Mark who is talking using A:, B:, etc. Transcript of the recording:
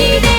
A: しで